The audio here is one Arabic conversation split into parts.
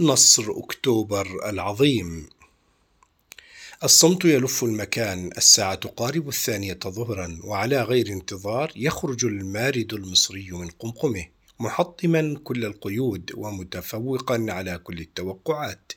نصر أكتوبر العظيم. الصمت يلف المكان الساعة تقارب الثانية ظهرا وعلى غير انتظار يخرج المارد المصري من قمقمه محطما كل القيود ومتفوقا على كل التوقعات.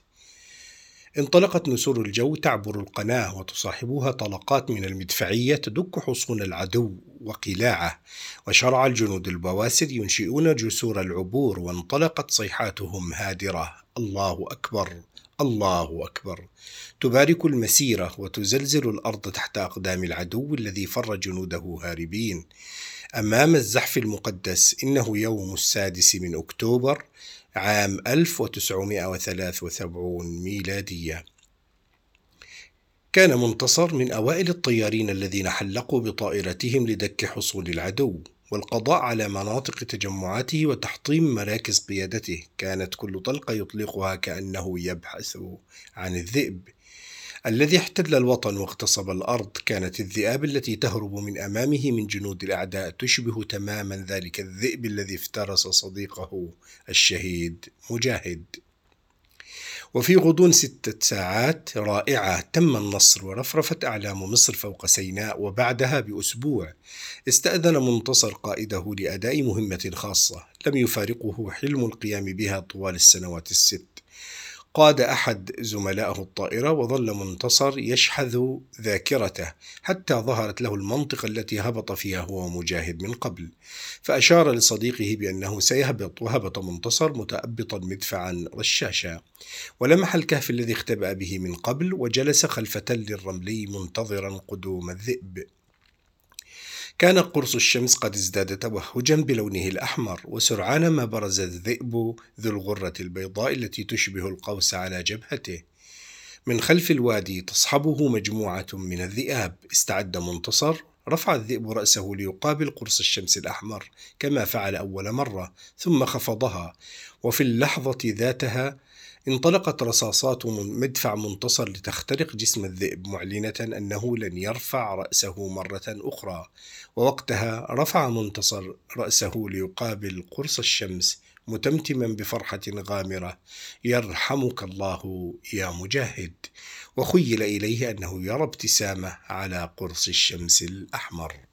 انطلقت نسور الجو تعبر القناة وتصاحبها طلقات من المدفعية تدك حصون العدو وقلاعه وشرع الجنود البواسل ينشئون جسور العبور وانطلقت صيحاتهم هادرة. الله أكبر. الله أكبر. تبارك المسيرة وتزلزل الأرض تحت أقدام العدو الذي فر جنوده هاربين. أمام الزحف المقدس إنه يوم السادس من أكتوبر عام 1973 ميلادية. كان منتصر من أوائل الطيارين الذين حلقوا بطائرتهم لدك حصول العدو. والقضاء على مناطق تجمعاته وتحطيم مراكز قيادته. كانت كل طلقة يطلقها كأنه يبحث عن الذئب. الذي احتل الوطن واغتصب الأرض كانت الذئاب التي تهرب من أمامه من جنود الأعداء تشبه تماما ذلك الذئب الذي افترس صديقه الشهيد مجاهد. وفي غضون ستة ساعات رائعة تم النصر ورفرفت أعلام مصر فوق سيناء وبعدها بأسبوع. استأذن منتصر قائده لأداء مهمة خاصة لم يفارقه حلم القيام بها طوال السنوات الست. قاد أحد زملائه الطائرة وظل منتصر يشحذ ذاكرته حتى ظهرت له المنطقة التي هبط فيها هو مجاهد من قبل. فأشار لصديقه بأنه سيهبط وهبط منتصر متأبطا مدفعا رشاشا. ولمح الكهف الذي اختبأ به من قبل وجلس خلف تل الرملي منتظرا قدوم الذئب. كان قرص الشمس قد ازداد توهجا بلونه الأحمر وسرعان ما برز الذئب ذو الغرة البيضاء التي تشبه القوس على جبهته. من خلف الوادي تصحبه مجموعة من الذئاب. استعد منتصر. رفع الذئب رأسه ليقابل قرص الشمس الأحمر كما فعل أول مرة ثم خفضها. وفي اللحظة ذاتها انطلقت رصاصات مدفع منتصر لتخترق جسم الذئب معلنة أنه لن يرفع رأسه مرة أخرى. ووقتها رفع منتصر رأسه ليقابل قرص الشمس متمتما بفرحة غامرة. يرحمك الله يا مجاهد. وخيل إليه أنه يرى ابتسامة على قرص الشمس الأحمر.